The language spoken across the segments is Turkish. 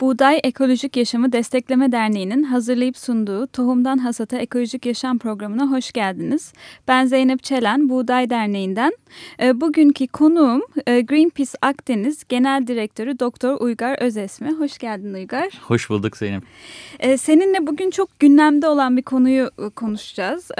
Buğday Ekolojik Yaşamı Destekleme Derneği'nin hazırlayıp sunduğu Tohumdan Hasata Ekolojik Yaşam programına hoş geldiniz. Ben Zeynep Çelen, Buğday Derneği'nden. E, bugünkü konuğum e, Greenpeace Akdeniz Genel Direktörü Doktor Uygar Özesmi. Hoş geldin Uygar. Hoş bulduk Zeynep. E, seninle bugün çok gündemde olan bir konuyu konuşacağız.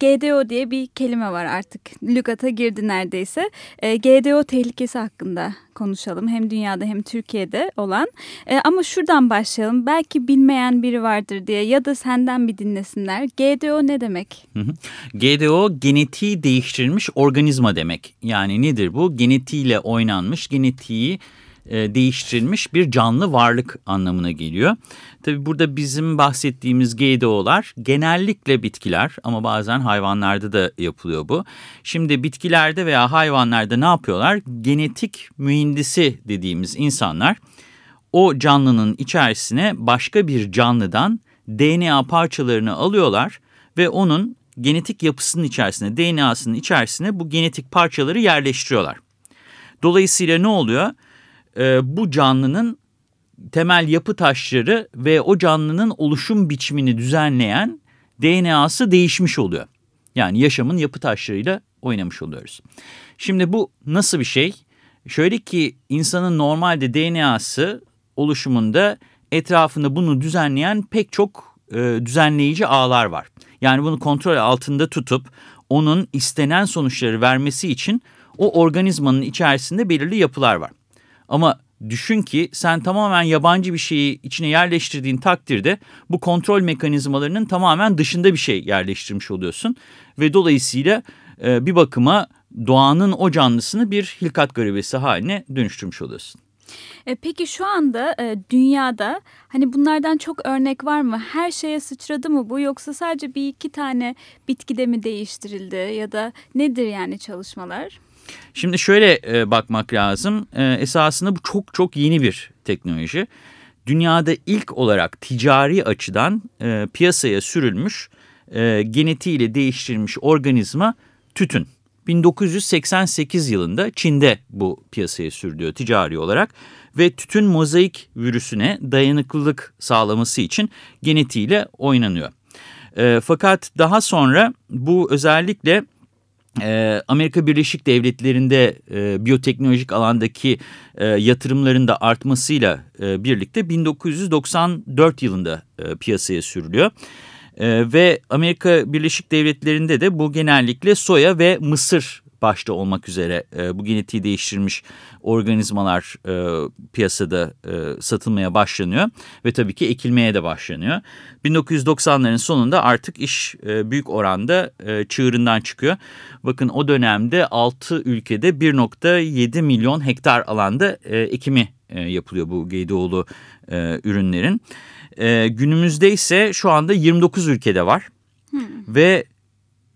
GDO diye bir kelime var artık. Lügata girdi neredeyse. GDO tehlikesi hakkında konuşalım. Hem dünyada hem Türkiye'de olan. E, ama şuradan başlayalım. Belki bilmeyen biri vardır diye ya da senden bir dinlesinler. GDO ne demek? GDO genetiği değiştirilmiş organizma demek. Yani nedir bu? Genetiğiyle oynanmış, genetiği e, değiştirilmiş bir canlı varlık anlamına geliyor. Tabi burada bizim bahsettiğimiz GDO'lar genellikle bitkiler ama bazen hayvanlarda da yapılıyor bu. Şimdi bitkilerde veya hayvanlarda ne yapıyorlar? Genetik mühendisi dediğimiz insanlar o canlının içerisine başka bir canlıdan DNA parçalarını alıyorlar ve onun genetik yapısının içerisine, DNA'sının içerisine bu genetik parçaları yerleştiriyorlar. Dolayısıyla ne oluyor? Ee, bu canlının temel yapı taşları ve o canlının oluşum biçimini düzenleyen DNA'sı değişmiş oluyor. Yani yaşamın yapı taşlarıyla oynamış oluyoruz. Şimdi bu nasıl bir şey? Şöyle ki insanın normalde DNA'sı oluşumunda etrafında bunu düzenleyen pek çok e, düzenleyici ağlar var. Yani bunu kontrol altında tutup onun istenen sonuçları vermesi için o organizmanın içerisinde belirli yapılar var. Ama düşün ki sen tamamen yabancı bir şeyi içine yerleştirdiğin takdirde bu kontrol mekanizmalarının tamamen dışında bir şey yerleştirmiş oluyorsun. Ve dolayısıyla e, bir bakıma doğanın o canlısını bir hilkat garibesi haline dönüştürmüş oluyorsun. E, peki şu anda e, dünyada hani bunlardan çok örnek var mı? Her şeye sıçradı mı bu yoksa sadece bir iki tane bitkide mi değiştirildi ya da nedir yani çalışmalar? Şimdi şöyle e, bakmak lazım. E, esasında bu çok çok yeni bir teknoloji. Dünyada ilk olarak ticari açıdan e, piyasaya sürülmüş e, genetiğiyle değiştirilmiş organizma tütün. 1988 yılında Çin'de bu piyasaya sürülüyor ticari olarak ve tütün mozaik virüsüne dayanıklılık sağlaması için genetiğiyle oynanıyor. E, fakat daha sonra bu özellikle e, Amerika Birleşik Devletleri'nde e, biyoteknolojik alandaki e, yatırımların da artmasıyla e, birlikte 1994 yılında e, piyasaya sürülüyor. E, ve Amerika Birleşik Devletleri'nde de bu genellikle soya ve mısır başta olmak üzere e, bu genetiği değiştirmiş organizmalar e, piyasada e, satılmaya başlanıyor ve tabii ki ekilmeye de başlanıyor. 1990'ların sonunda artık iş e, büyük oranda e, çığırından çıkıyor. Bakın o dönemde 6 ülkede 1.7 milyon hektar alanda e, ekimi e, yapılıyor bu GDO'lu e, ürünlerin. E, günümüzde ise şu anda 29 ülkede var. Hmm. Ve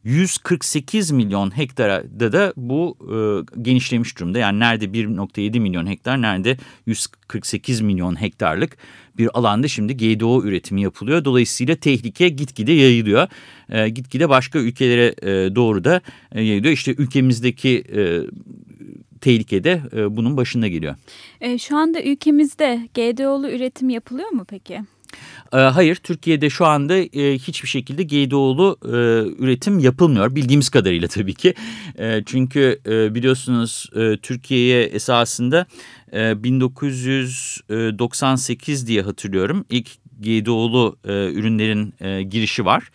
148 milyon hektarda da bu e, genişlemiş durumda. Yani nerede 1.7 milyon hektar, nerede 148 milyon hektarlık bir alanda şimdi GDO üretimi yapılıyor. Dolayısıyla tehlike gitgide yayılıyor. E, gitgide başka ülkelere e, doğru da e, yayılıyor. İşte ülkemizdeki e, tehlikede e, bunun başında geliyor. E, şu anda ülkemizde GDO'lu üretim yapılıyor mu peki? Ee, hayır, Türkiye'de şu anda e, hiçbir şekilde GDO'lu e, üretim yapılmıyor. Bildiğimiz kadarıyla tabii ki. E, çünkü biliyorsunuz Türkiye'ye esasında 1998 diye hatırlıyorum. İlk GDO'lu ürünlerin girişi var.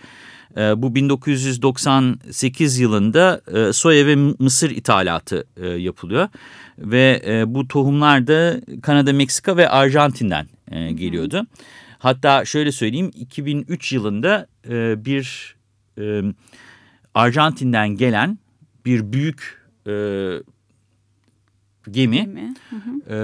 Bu 1998 yılında soya ve mısır ithalatı yapılıyor. Ve bu tohumlar da Kanada, Meksika ve Arjantin'den geliyordu. Hı hı. Hatta şöyle söyleyeyim 2003 yılında e, bir e, Arjantin'den gelen bir büyük e, gemi, gemi. Hı hı. E,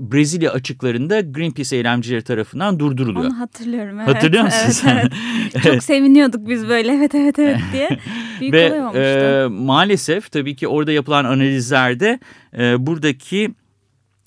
Brezilya açıklarında Greenpeace eylemcileri tarafından durduruluyor. Onu hatırlıyorum. Evet. Hatırlıyor musun evet? Evet. Çok seviniyorduk biz böyle evet evet evet diye. Büyük Ve, olay olmuştu. E, maalesef tabii ki orada yapılan analizlerde e, buradaki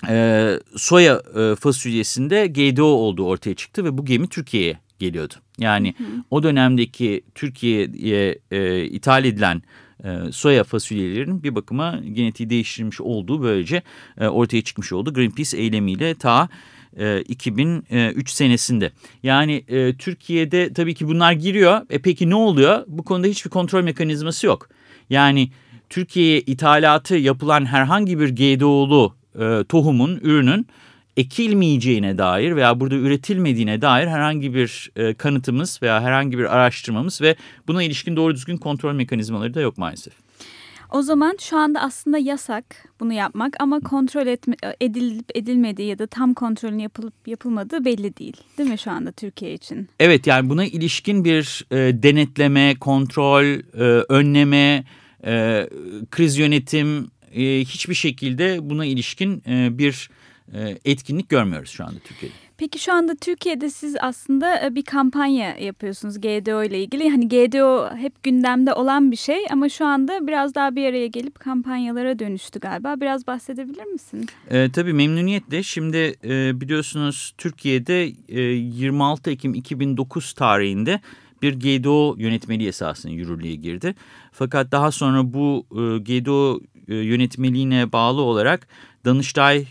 e, soya e, fasulyesinde GDO olduğu ortaya çıktı ve bu gemi Türkiye'ye geliyordu. Yani hı hı. o dönemdeki Türkiye'ye e, ithal edilen e, soya fasulyelerinin bir bakıma genetiği değiştirilmiş olduğu böylece e, ortaya çıkmış oldu. Greenpeace eylemiyle ta e, 2003 senesinde. Yani e, Türkiye'de tabii ki bunlar giriyor. E peki ne oluyor? Bu konuda hiçbir kontrol mekanizması yok. Yani Türkiye'ye ithalatı yapılan herhangi bir GDO'lu e, tohumun, ürünün ekilmeyeceğine dair veya burada üretilmediğine dair herhangi bir e, kanıtımız veya herhangi bir araştırmamız ve buna ilişkin doğru düzgün kontrol mekanizmaları da yok maalesef. O zaman şu anda aslında yasak bunu yapmak ama kontrol etme, edilip edilmediği ya da tam kontrolün yapılıp yapılmadığı belli değil. Değil mi şu anda Türkiye için? Evet yani buna ilişkin bir e, denetleme, kontrol, e, önleme, e, kriz yönetim e, hiçbir şekilde buna ilişkin e, bir e, etkinlik görmüyoruz şu anda Türkiye'de. Peki şu anda Türkiye'de siz aslında e, bir kampanya yapıyorsunuz GDO ile ilgili. Hani GDO hep gündemde olan bir şey ama şu anda biraz daha bir araya gelip kampanyalara dönüştü galiba. Biraz bahsedebilir misin? E, tabii memnuniyetle. Şimdi e, biliyorsunuz Türkiye'de e, 26 Ekim 2009 tarihinde bir GDO yönetmeliği esasında yürürlüğe girdi. Fakat daha sonra bu e, GDO e, yönetmeliğine bağlı olarak Danıştay e,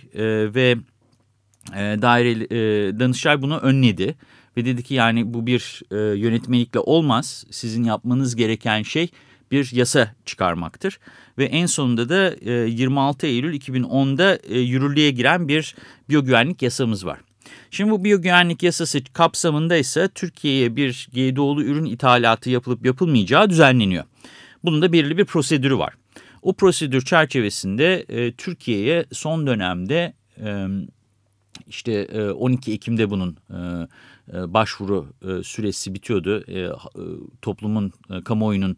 ve e, daire e, Danıştay bunu önledi ve dedi ki yani bu bir yönetmelikle olmaz. Sizin yapmanız gereken şey bir yasa çıkarmaktır. Ve en sonunda da e, 26 Eylül 2010'da e, yürürlüğe giren bir biyogüvenlik yasamız var. Şimdi bu biyogüvenlik yasası kapsamında ise Türkiye'ye bir GDO'lu ürün ithalatı yapılıp yapılmayacağı düzenleniyor. Bunun da belirli bir prosedürü var. O prosedür çerçevesinde e, Türkiye'ye son dönemde e, işte e, 12 Ekim'de bunun e, e, başvuru e, süresi bitiyordu. E, toplumun, kamuoyunun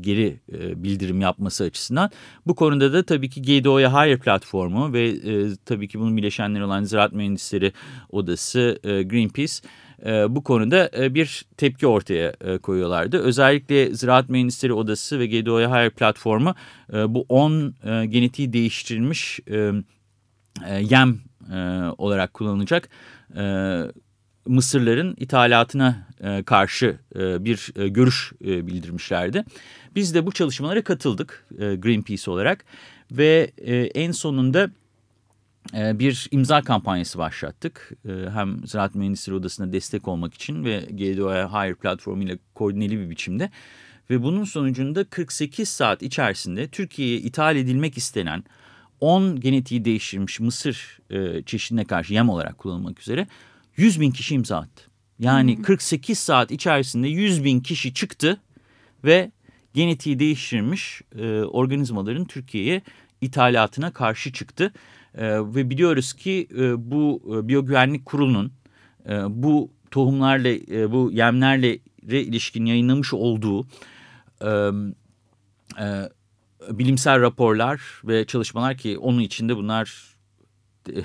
geri bildirim yapması açısından. Bu konuda da tabii ki GDO'ya Hayır platformu ve tabii ki bunun bileşenleri olan Ziraat Mühendisleri Odası, Greenpeace e, bu konuda e, bir tepki ortaya e, koyuyorlardı. Özellikle Ziraat Mühendisleri Odası ve GDO'ya Hayır platformu e, bu 10 e, genetiği değiştirilmiş yem olarak kullanılacak mısırların ithalatına karşı bir görüş bildirmişlerdi. Biz de bu çalışmalara katıldık Greenpeace olarak ve en sonunda bir imza kampanyası başlattık. Ee, hem Ziraat Mühendisleri Odası'na destek olmak için ve GDO'ya Hayır platformu ile koordineli bir biçimde. Ve bunun sonucunda 48 saat içerisinde Türkiye'ye ithal edilmek istenen 10 genetiği değiştirilmiş mısır e, çeşidine karşı yem olarak kullanılmak üzere 100 bin kişi imza attı. Yani hmm. 48 saat içerisinde 100 bin kişi çıktı ve genetiği değiştirilmiş e, organizmaların Türkiye'ye ithalatına karşı çıktı. E, ve biliyoruz ki e, bu e, biyogüvenlik kurulunun e, bu tohumlarla, e, bu yemlerle ilişkin yayınlamış olduğu bilimsel raporlar ve çalışmalar ki onun içinde bunlar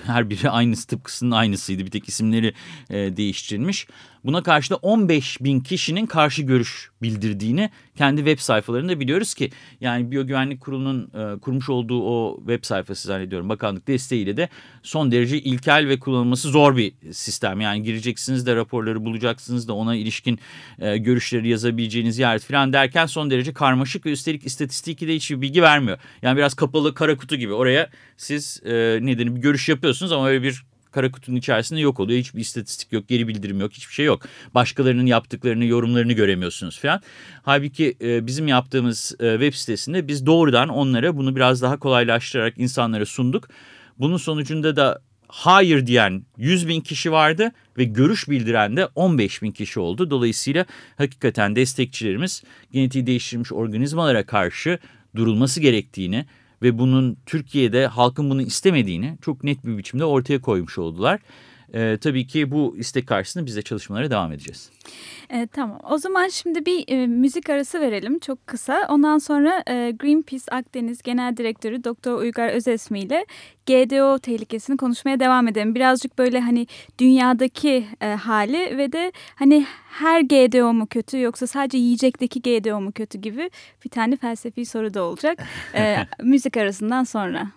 her biri aynısı tıpkısının aynısıydı. Bir tek isimleri değiştirilmiş. Buna karşı da 15 bin kişinin karşı görüş bildirdiğini kendi web sayfalarında biliyoruz ki. Yani Biyogüvenlik Kurulu'nun e, kurmuş olduğu o web sayfası zannediyorum bakanlık desteğiyle de son derece ilkel ve kullanılması zor bir sistem. Yani gireceksiniz de raporları bulacaksınız da ona ilişkin e, görüşleri yazabileceğiniz yer falan derken son derece karmaşık ve üstelik istatistiki de hiçbir bilgi vermiyor. Yani biraz kapalı kara kutu gibi oraya siz e, nedeni bir görüş yapıyorsunuz ama öyle bir kara kutunun içerisinde yok oluyor. Hiçbir istatistik yok, geri bildirim yok, hiçbir şey yok. Başkalarının yaptıklarını, yorumlarını göremiyorsunuz falan. Halbuki e, bizim yaptığımız e, web sitesinde biz doğrudan onlara bunu biraz daha kolaylaştırarak insanlara sunduk. Bunun sonucunda da hayır diyen 100 bin kişi vardı ve görüş bildiren de 15 bin kişi oldu. Dolayısıyla hakikaten destekçilerimiz genetiği değiştirilmiş organizmalara karşı durulması gerektiğini ve bunun Türkiye'de halkın bunu istemediğini çok net bir biçimde ortaya koymuş oldular. Ee, tabii ki bu istek karşısında biz de çalışmalara devam edeceğiz. E, tamam o zaman şimdi bir e, müzik arası verelim çok kısa. Ondan sonra e, Greenpeace Akdeniz Genel Direktörü Doktor Uygar Özesmi ile GDO tehlikesini konuşmaya devam edelim. Birazcık böyle hani dünyadaki e, hali ve de hani her GDO mu kötü yoksa sadece yiyecekteki GDO mu kötü gibi bir tane felsefi soru da olacak. E, müzik arasından sonra.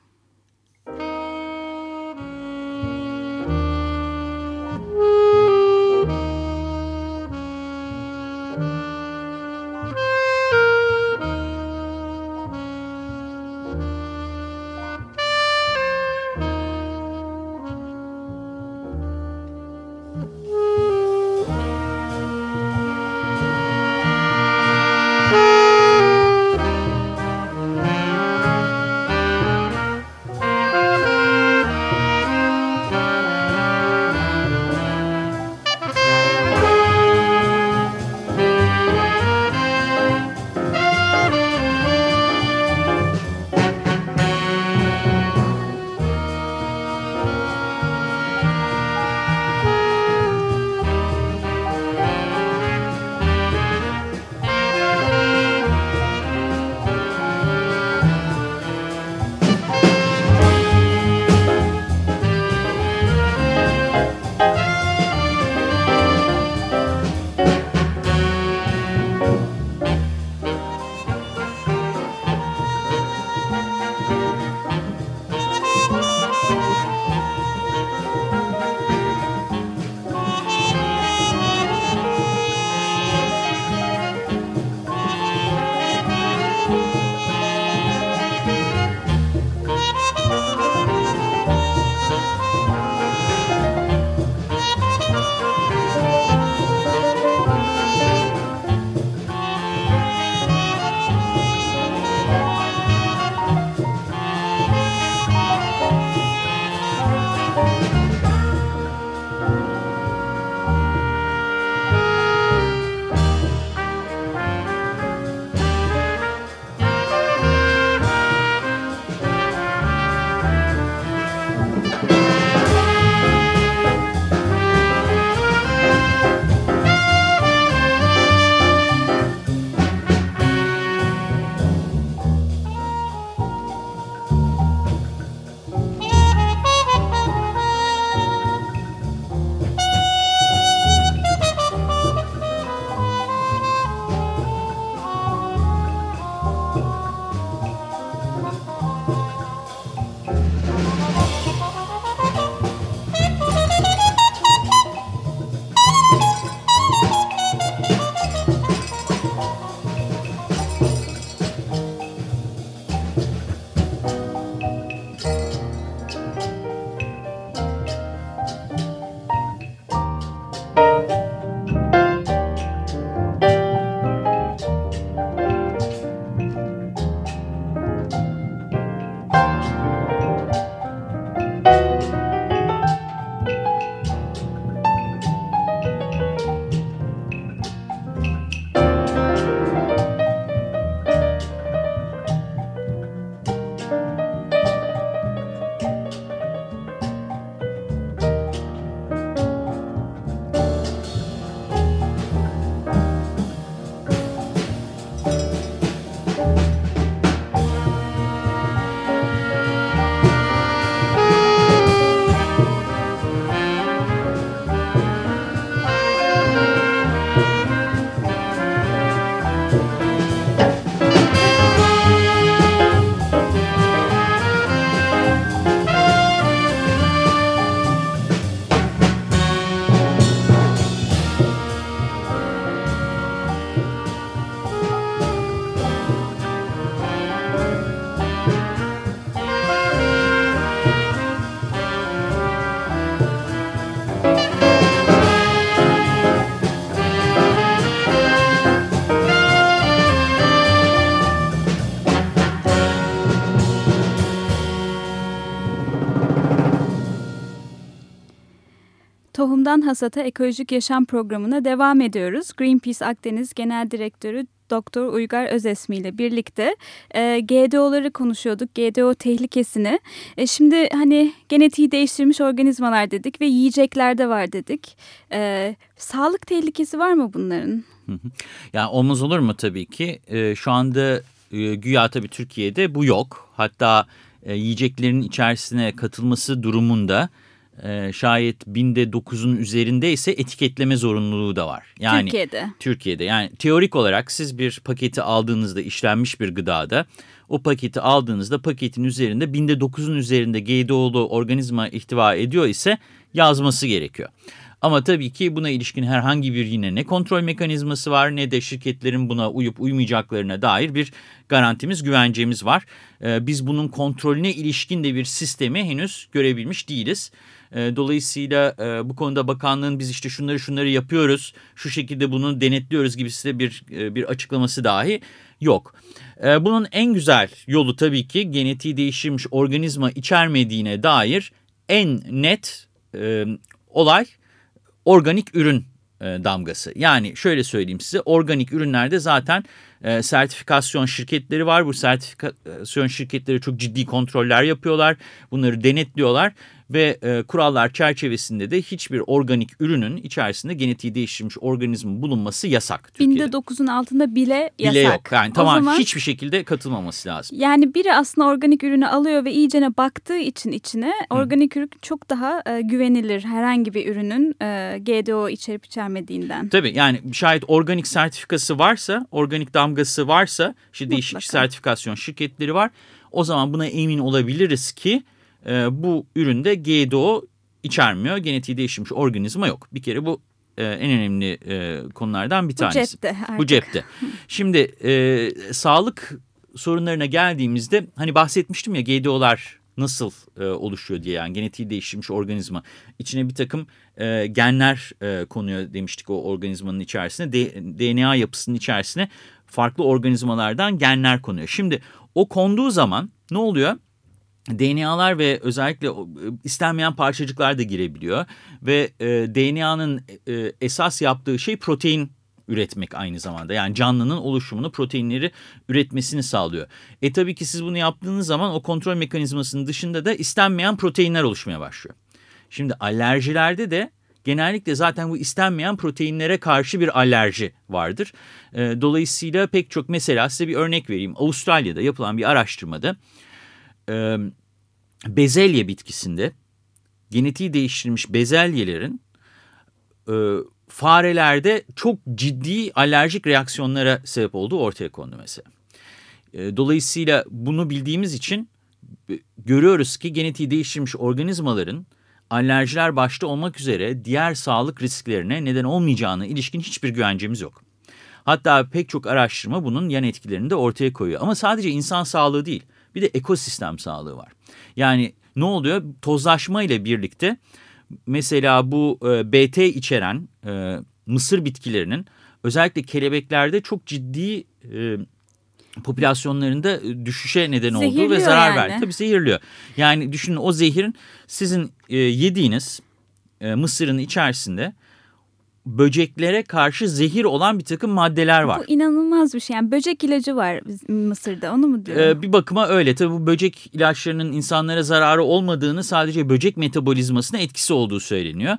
Tohumdan Hasata Ekolojik Yaşam Programı'na devam ediyoruz. Greenpeace Akdeniz Genel Direktörü Doktor Uygar Özesmi ile birlikte e, GDO'ları konuşuyorduk. GDO tehlikesini. E, şimdi hani genetiği değiştirmiş organizmalar dedik ve yiyecekler de var dedik. E, sağlık tehlikesi var mı bunların? Yani olmaz olur mu tabii ki. E, şu anda e, güya tabii Türkiye'de bu yok. Hatta e, yiyeceklerin içerisine katılması durumunda e, şayet binde dokuzun üzerinde ise etiketleme zorunluluğu da var. Yani Türkiye'de. Türkiye'de yani teorik olarak siz bir paketi aldığınızda işlenmiş bir gıdada o paketi aldığınızda paketin üzerinde binde dokuzun üzerinde GDO'lu organizma ihtiva ediyor ise yazması gerekiyor. Ama tabii ki buna ilişkin herhangi bir yine ne kontrol mekanizması var ne de şirketlerin buna uyup uymayacaklarına dair bir garantimiz, güvencemiz var. Ee, biz bunun kontrolüne ilişkin de bir sistemi henüz görebilmiş değiliz. Ee, dolayısıyla e, bu konuda bakanlığın biz işte şunları şunları yapıyoruz, şu şekilde bunu denetliyoruz gibi size bir, e, bir açıklaması dahi yok. Ee, bunun en güzel yolu tabii ki genetiği değiştirmiş organizma içermediğine dair en net e, olay organik ürün damgası. Yani şöyle söyleyeyim size organik ürünlerde zaten sertifikasyon şirketleri var. Bu sertifikasyon şirketleri çok ciddi kontroller yapıyorlar. Bunları denetliyorlar ve e, kurallar çerçevesinde de hiçbir organik ürünün içerisinde genetiği değiştirilmiş organizma bulunması yasak. Binde dokuzun altında bile yasak. Bile yok. Yani tamam zaman, hiçbir şekilde katılmaması lazım. Yani biri aslında organik ürünü alıyor ve iyicene baktığı için içine Hı. organik ürün çok daha e, güvenilir herhangi bir ürünün e, GDO içerip içermediğinden. Tabii yani şayet organik sertifikası varsa, organik damgası varsa, işte değişik sertifikasyon şirketleri var. O zaman buna emin olabiliriz ki e, bu üründe GDO içermiyor. Genetiği değişmiş organizma yok. Bir kere bu e, en önemli e, konulardan bir tanesi. Bu cepte artık. Bu cepte. Şimdi e, sağlık sorunlarına geldiğimizde hani bahsetmiştim ya GDO'lar nasıl e, oluşuyor diye yani genetiği değiştirmiş organizma. içine bir takım e, genler e, konuyor demiştik o organizmanın içerisine. D, DNA yapısının içerisine farklı organizmalardan genler konuyor. Şimdi o konduğu zaman ne oluyor? DNA'lar ve özellikle e, istenmeyen parçacıklar da girebiliyor. Ve e, DNA'nın e, esas yaptığı şey protein üretmek aynı zamanda. Yani canlının oluşumunu, proteinleri üretmesini sağlıyor. E tabii ki siz bunu yaptığınız zaman o kontrol mekanizmasının dışında da istenmeyen proteinler oluşmaya başlıyor. Şimdi alerjilerde de genellikle zaten bu istenmeyen proteinlere karşı bir alerji vardır. E, dolayısıyla pek çok mesela size bir örnek vereyim. Avustralya'da yapılan bir araştırmada e, bezelye bitkisinde genetiği değiştirilmiş bezelyelerin e, farelerde çok ciddi alerjik reaksiyonlara sebep olduğu ortaya kondu mesela. E, dolayısıyla bunu bildiğimiz için görüyoruz ki genetiği değiştirilmiş organizmaların alerjiler başta olmak üzere diğer sağlık risklerine neden olmayacağına ilişkin hiçbir güvencemiz yok. Hatta pek çok araştırma bunun yan etkilerini de ortaya koyuyor. Ama sadece insan sağlığı değil bir de ekosistem sağlığı var. Yani ne oluyor? Tozlaşma ile birlikte mesela bu e, BT içeren e, mısır bitkilerinin özellikle kelebeklerde çok ciddi e, popülasyonlarında düşüşe neden olduğu ve zarar yani. verdi. Tabii zehirliyor. Yani düşünün o zehirin sizin e, yediğiniz e, mısırın içerisinde böceklere karşı zehir olan bir takım maddeler var. Bu inanılmaz bir şey. Yani böcek ilacı var Mısır'da onu mu diyor? Ee, bir bakıma öyle. Tabii bu böcek ilaçlarının insanlara zararı olmadığını sadece böcek metabolizmasına etkisi olduğu söyleniyor.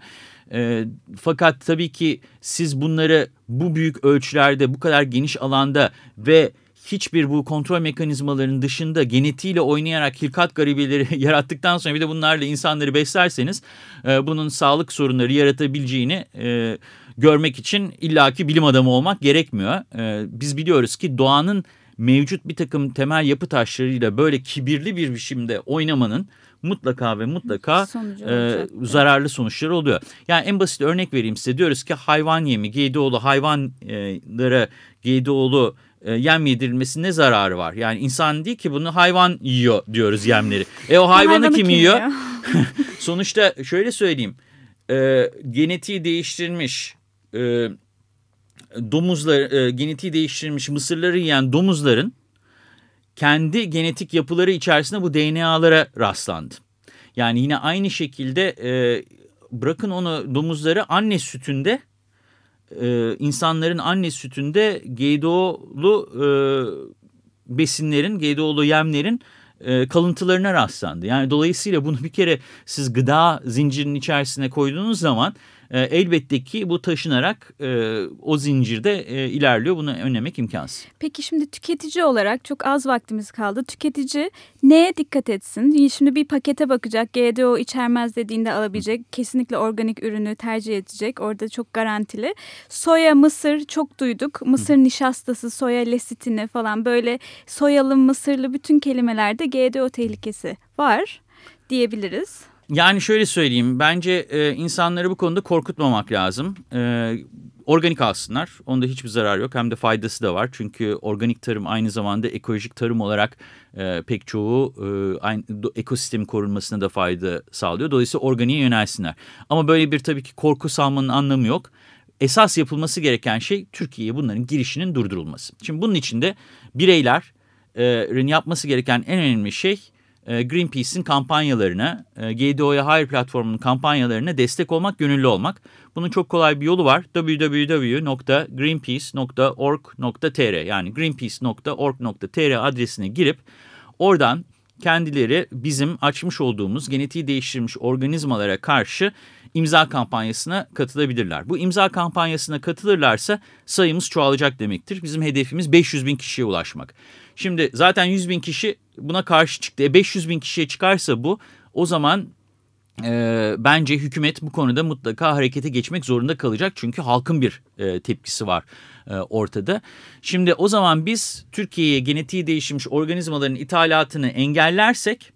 E, fakat tabii ki siz bunları bu büyük ölçülerde bu kadar geniş alanda ve hiçbir bu kontrol mekanizmalarının dışında genetiğiyle oynayarak hilkat garibeleri yarattıktan sonra bir de bunlarla insanları beslerseniz e, bunun sağlık sorunları yaratabileceğini e, görmek için illaki bilim adamı olmak gerekmiyor. E, biz biliyoruz ki doğanın mevcut bir takım temel yapı taşlarıyla böyle kibirli bir biçimde oynamanın mutlaka ve mutlaka e, zararlı sonuçları oluyor. Yani en basit örnek vereyim size diyoruz ki hayvan yemi, GDO'lu hayvanlara GDO'lu e, yem yedirilmesinin ne zararı var? Yani insan değil ki bunu hayvan yiyor diyoruz yemleri. E o hayvanı, hayvanı kim, kim yiyor? Sonuçta şöyle söyleyeyim. E, genetiği değiştirilmiş e, domuzlar, e, genetiği değiştirilmiş mısırları yiyen domuzların kendi genetik yapıları içerisinde bu DNA'lara rastlandı. Yani yine aynı şekilde e, bırakın onu domuzları anne sütünde e, insanların anne sütünde GDO'lu e, besinlerin, GDO'lu yemlerin e, kalıntılarına rastlandı. Yani dolayısıyla bunu bir kere siz gıda zincirinin içerisine koyduğunuz zaman e, elbette ki bu taşınarak e, o zincirde e, ilerliyor. Bunu önlemek imkansız. Peki şimdi tüketici olarak çok az vaktimiz kaldı. Tüketici neye dikkat etsin? Şimdi bir pakete bakacak GDO içermez dediğinde alabilecek. Kesinlikle organik ürünü tercih edecek. Orada çok garantili. Soya, mısır çok duyduk. Mısır nişastası, soya lesitini falan böyle soyalı, mısırlı bütün kelimelerde GDO tehlikesi var diyebiliriz. Yani şöyle söyleyeyim bence e, insanları bu konuda korkutmamak lazım. E, organik alsınlar onda hiçbir zarar yok hem de faydası da var. Çünkü organik tarım aynı zamanda ekolojik tarım olarak e, pek çoğu e, aynı, ekosistem korunmasına da fayda sağlıyor. Dolayısıyla organiğe yönelsinler. Ama böyle bir tabii ki korku salmanın anlamı yok. Esas yapılması gereken şey Türkiye'ye bunların girişinin durdurulması. Şimdi bunun için de bireylerin yapması gereken en önemli şey e, Greenpeace'in kampanyalarına, e, GDO'ya Hayır platformunun kampanyalarına destek olmak, gönüllü olmak. Bunun çok kolay bir yolu var. www.greenpeace.org.tr yani greenpeace.org.tr adresine girip oradan kendileri bizim açmış olduğumuz genetiği değiştirilmiş organizmalara karşı imza kampanyasına katılabilirler. Bu imza kampanyasına katılırlarsa sayımız çoğalacak demektir. Bizim hedefimiz 500 bin kişiye ulaşmak. Şimdi zaten 100 bin kişi buna karşı çıktı. E 500 bin kişiye çıkarsa bu o zaman e, bence hükümet bu konuda mutlaka harekete geçmek zorunda kalacak. Çünkü halkın bir e, tepkisi var e, ortada. Şimdi o zaman biz Türkiye'ye genetiği değişmiş organizmaların ithalatını engellersek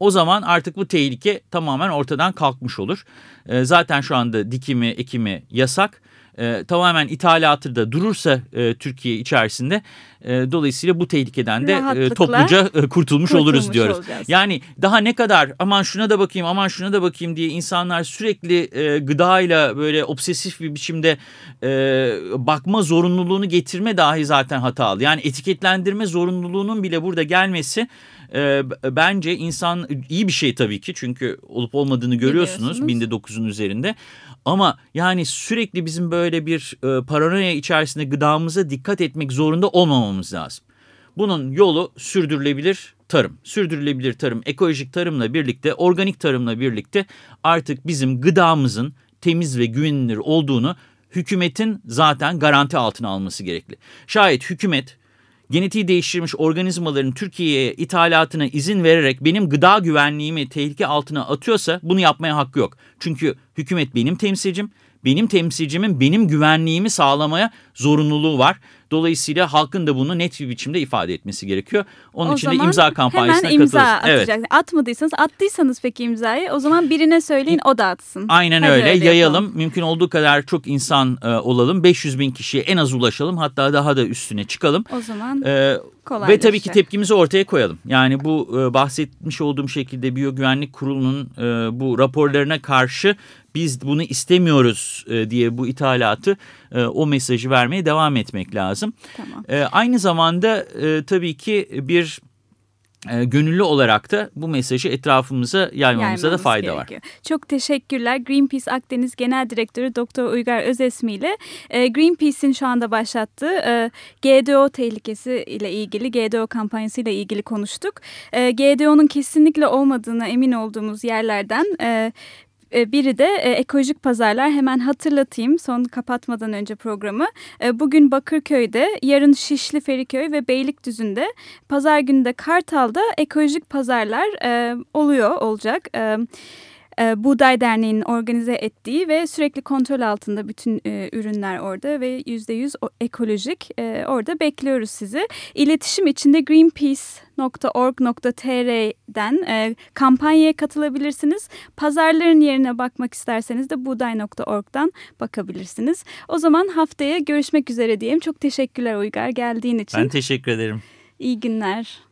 o zaman artık bu tehlike tamamen ortadan kalkmış olur. E, zaten şu anda dikimi, ekimi yasak e, tamamen ithalatı da durursa e, Türkiye içerisinde e, dolayısıyla bu tehlikeden de e, topluca e, kurtulmuş, kurtulmuş oluruz diyoruz. Olacağız. Yani daha ne kadar aman şuna da bakayım aman şuna da bakayım diye insanlar sürekli e, gıdayla böyle obsesif bir biçimde e, bakma zorunluluğunu getirme dahi zaten hatalı. Yani etiketlendirme zorunluluğunun bile burada gelmesi e, bence insan iyi bir şey tabii ki çünkü olup olmadığını görüyorsunuz binde dokuzun üzerinde. Ama yani sürekli bizim böyle bir e, paranoya içerisinde gıdamıza dikkat etmek zorunda olmamamız lazım. Bunun yolu sürdürülebilir tarım. Sürdürülebilir tarım, ekolojik tarımla birlikte, organik tarımla birlikte artık bizim gıdamızın temiz ve güvenilir olduğunu hükümetin zaten garanti altına alması gerekli. Şayet hükümet genetiği değiştirilmiş organizmaların Türkiye'ye ithalatına izin vererek benim gıda güvenliğimi tehlike altına atıyorsa bunu yapmaya hakkı yok. Çünkü hükümet benim temsilcim, benim temsilcimin benim güvenliğimi sağlamaya zorunluluğu var. Dolayısıyla halkın da bunu net bir biçimde ifade etmesi gerekiyor. Onun o için de imza kampanyasına hemen imza atacak. Evet. Atmadıysanız attıysanız peki imzayı o zaman birine söyleyin o da atsın. Aynen öyle, öyle yayalım. Yapalım. Mümkün olduğu kadar çok insan e, olalım. 500 bin kişiye en az ulaşalım hatta daha da üstüne çıkalım. O zaman ee, Ve tabii ki tepkimizi ortaya koyalım. Yani bu e, bahsetmiş olduğum şekilde Biyogüvenlik Kurulu'nun e, bu raporlarına karşı biz bunu istemiyoruz e, diye bu ithalatı e, o mesajı vermeye devam etmek lazım. Tamam. E, aynı zamanda e, tabii ki bir gönüllü olarak da bu mesajı etrafımıza yaymamıza Yaymamız da fayda gerekiyor. var. Çok teşekkürler. Greenpeace Akdeniz Genel Direktörü Doktor Uygar Özesmi ile Greenpeace'in şu anda başlattığı GDO tehlikesi ile ilgili GDO kampanyası ile ilgili konuştuk. GDO'nun kesinlikle olmadığına emin olduğumuz yerlerden biri de e, ekolojik pazarlar. Hemen hatırlatayım son kapatmadan önce programı. E, bugün Bakırköy'de, yarın Şişli Feriköy ve Beylikdüzü'nde, pazar günü de Kartal'da ekolojik pazarlar oluyor, olacak. E, Buğday Derneği'nin organize ettiği ve sürekli kontrol altında bütün e, ürünler orada ve yüzde yüz ekolojik. E, orada bekliyoruz sizi. İletişim içinde greenpeace.org.tr'den e, kampanyaya katılabilirsiniz. Pazarların yerine bakmak isterseniz de buğday.org'dan bakabilirsiniz. O zaman haftaya görüşmek üzere diyeyim. Çok teşekkürler Uygar geldiğin için. Ben teşekkür ederim. İyi günler.